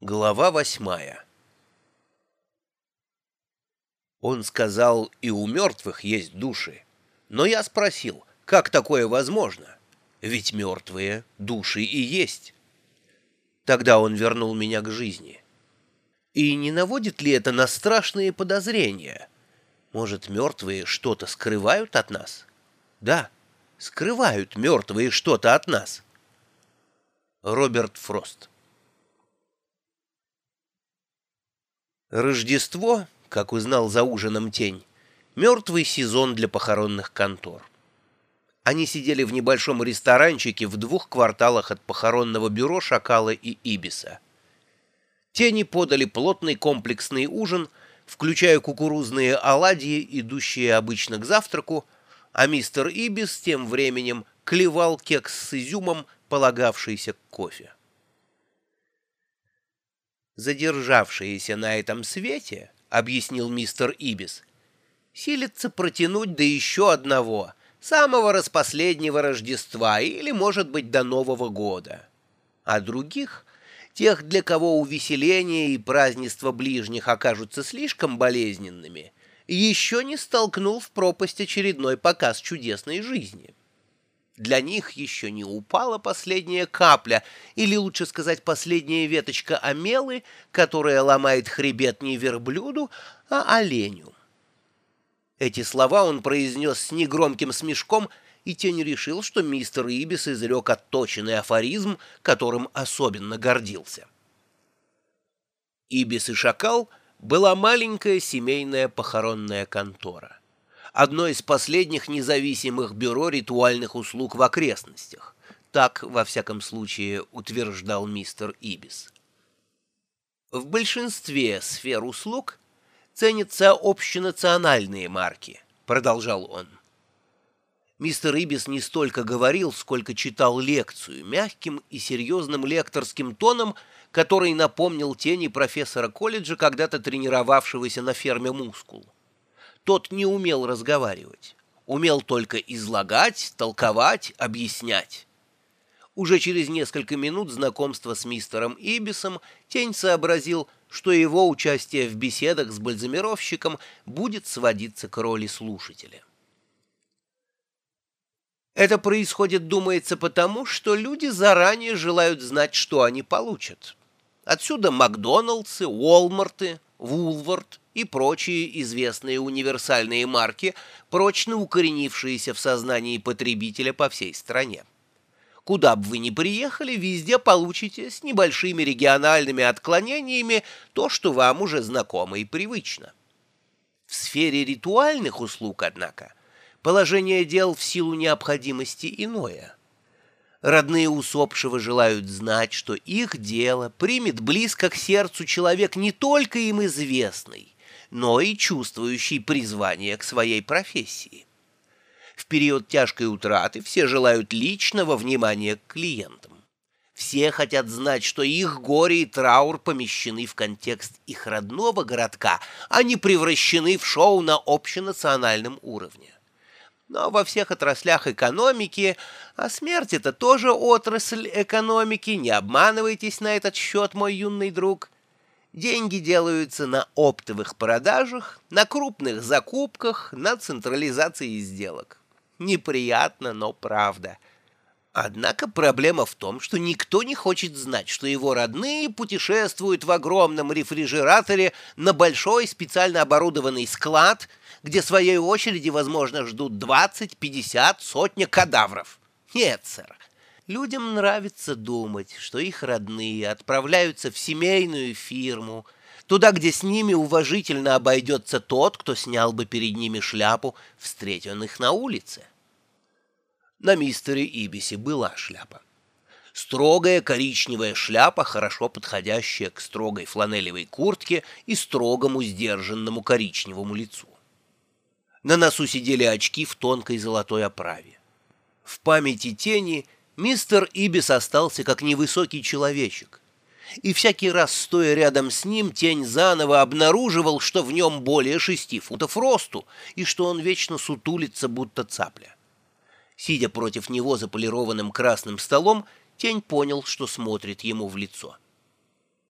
Глава восьмая Он сказал, и у мертвых есть души. Но я спросил, как такое возможно? Ведь мертвые души и есть. Тогда он вернул меня к жизни. И не наводит ли это на страшные подозрения? Может, мертвые что-то скрывают от нас? Да, скрывают мертвые что-то от нас. Роберт Фрост Рождество, как узнал за ужином тень, мертвый сезон для похоронных контор. Они сидели в небольшом ресторанчике в двух кварталах от похоронного бюро «Шакала» и «Ибиса». Тени подали плотный комплексный ужин, включая кукурузные оладьи, идущие обычно к завтраку, а мистер Ибис тем временем клевал кекс с изюмом, полагавшийся к кофе задержавшиеся на этом свете, — объяснил мистер Ибис, — силится протянуть до еще одного, самого распоследнего Рождества или, может быть, до Нового года. А других, тех, для кого увеселение и празднество ближних окажутся слишком болезненными, еще не столкнул в пропасть очередной показ чудесной жизни. Для них еще не упала последняя капля, или лучше сказать, последняя веточка омелы, которая ломает хребет не верблюду, а оленю. Эти слова он произнес с негромким смешком, и Тень решил, что мистер Ибис изрек отточенный афоризм, которым особенно гордился. Ибис и Шакал была маленькая семейная похоронная контора одно из последних независимых бюро ритуальных услуг в окрестностях. Так, во всяком случае, утверждал мистер Ибис. В большинстве сфер услуг ценятся общенациональные марки, продолжал он. Мистер Ибис не столько говорил, сколько читал лекцию мягким и серьезным лекторским тоном, который напомнил тени профессора колледжа, когда-то тренировавшегося на ферме «Мускул». Тот не умел разговаривать, умел только излагать, толковать, объяснять. Уже через несколько минут знакомства с мистером Ибисом Тень сообразил, что его участие в беседах с бальзамировщиком будет сводиться к роли слушателя. Это происходит, думается, потому, что люди заранее желают знать, что они получат. Отсюда Макдоналдсы, Уолмарты, Вулвард и прочие известные универсальные марки, прочно укоренившиеся в сознании потребителя по всей стране. Куда бы вы ни приехали, везде получите с небольшими региональными отклонениями то, что вам уже знакомо и привычно. В сфере ритуальных услуг, однако, положение дел в силу необходимости иное – Родные усопшего желают знать, что их дело примет близко к сердцу человек не только им известный, но и чувствующий призвание к своей профессии. В период тяжкой утраты все желают личного внимания к клиентам. Все хотят знать, что их горе и траур помещены в контекст их родного городка, а не превращены в шоу на общенациональном уровне но во всех отраслях экономики, а смерть — это тоже отрасль экономики, не обманывайтесь на этот счет, мой юный друг. Деньги делаются на оптовых продажах, на крупных закупках, на централизации сделок. Неприятно, но правда. Однако проблема в том, что никто не хочет знать, что его родные путешествуют в огромном рефрижераторе на большой специально оборудованный склад — где своей очереди, возможно, ждут 20, 50, сотня кадавров. Нет, сэр. Людям нравится думать, что их родные отправляются в семейную фирму, туда, где с ними уважительно обойдется тот, кто снял бы перед ними шляпу, встретен их на улице. На мистере Ибисе была шляпа. Строгая коричневая шляпа, хорошо подходящая к строгой фланелевой куртке и строгому сдержанному коричневому лицу. На носу сидели очки в тонкой золотой оправе. В памяти тени мистер Ибис остался как невысокий человечек. И всякий раз, стоя рядом с ним, тень заново обнаруживал, что в нем более шести футов росту и что он вечно сутулится, будто цапля. Сидя против него за полированным красным столом, тень понял, что смотрит ему в лицо. —